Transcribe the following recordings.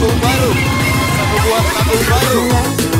baru Sambung baru baru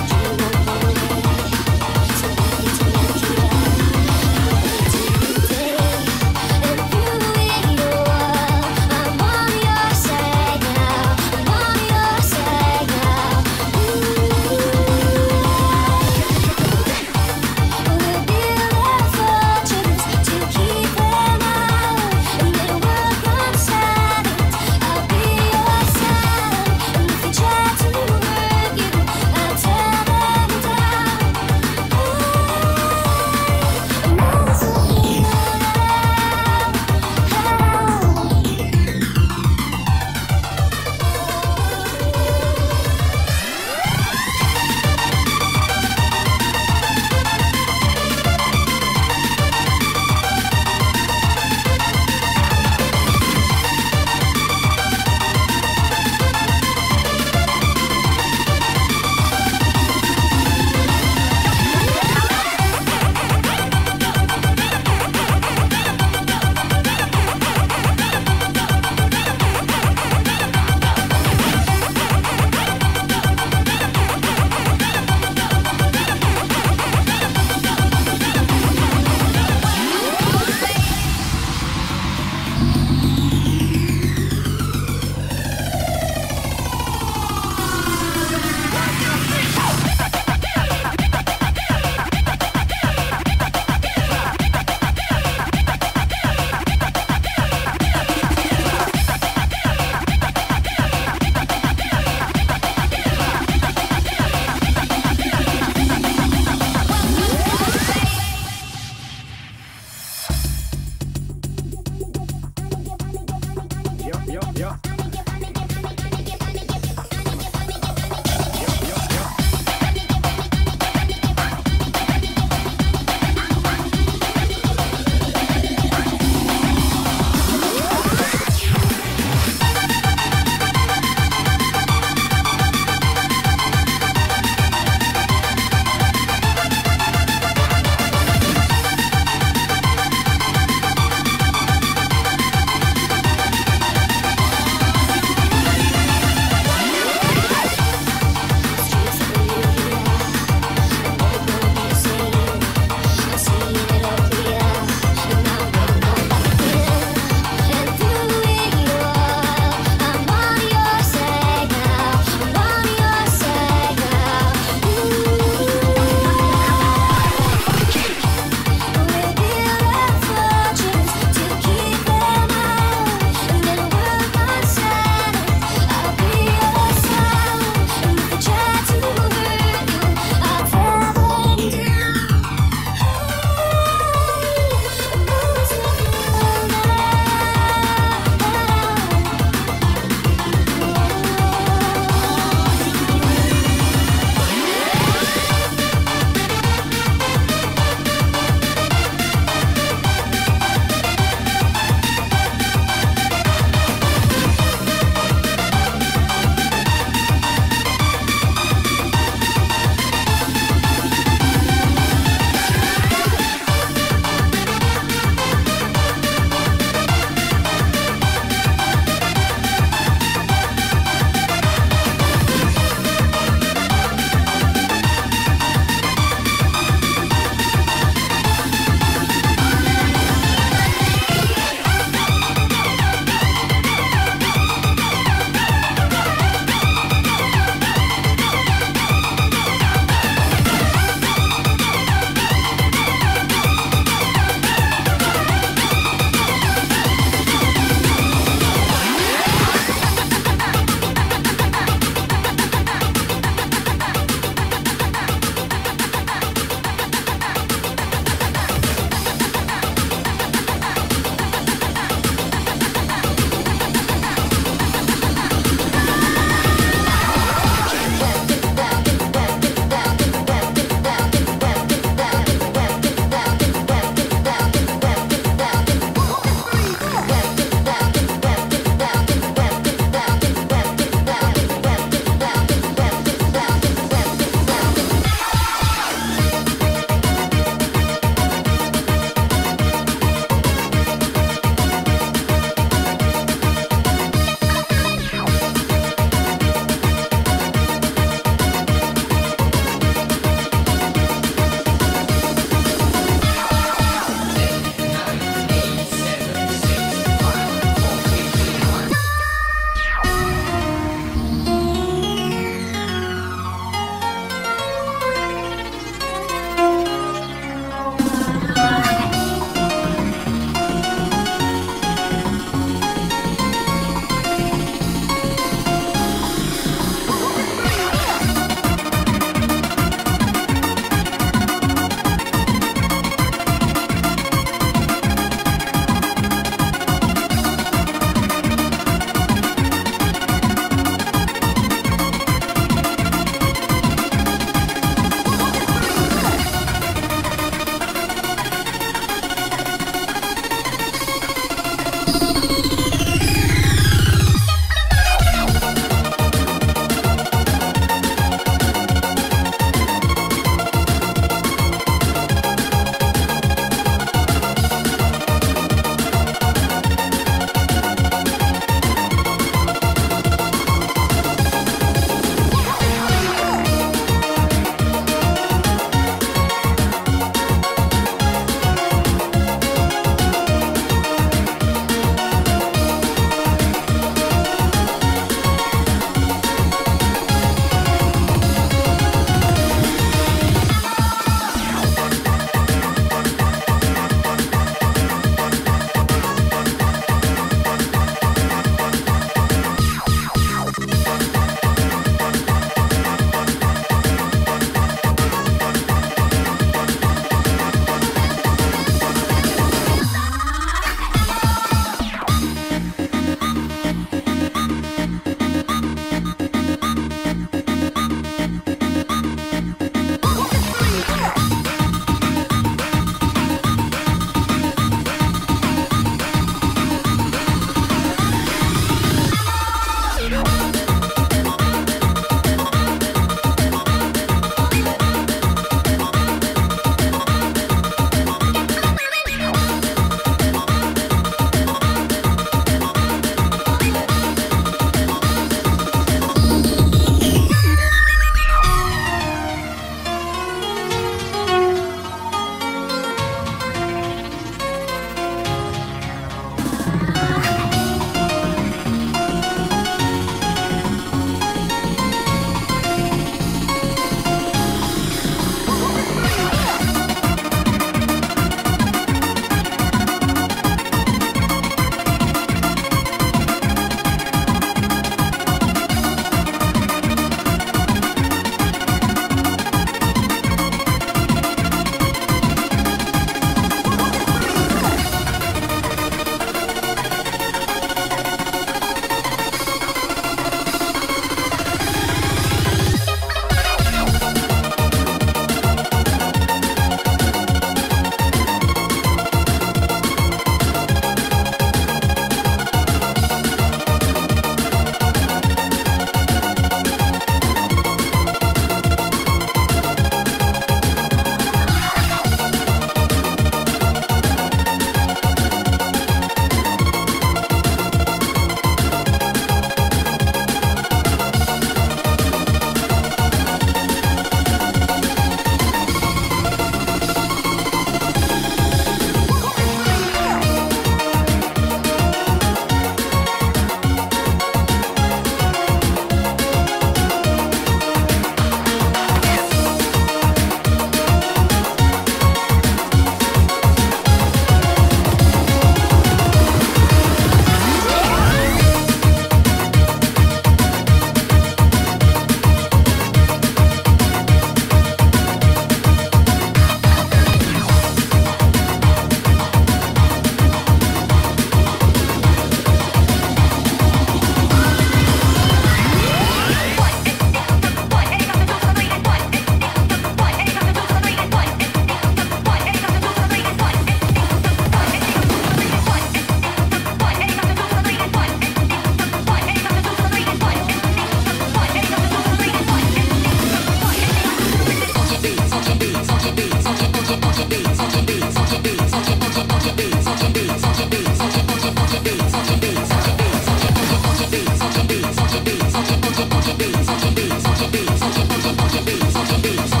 please.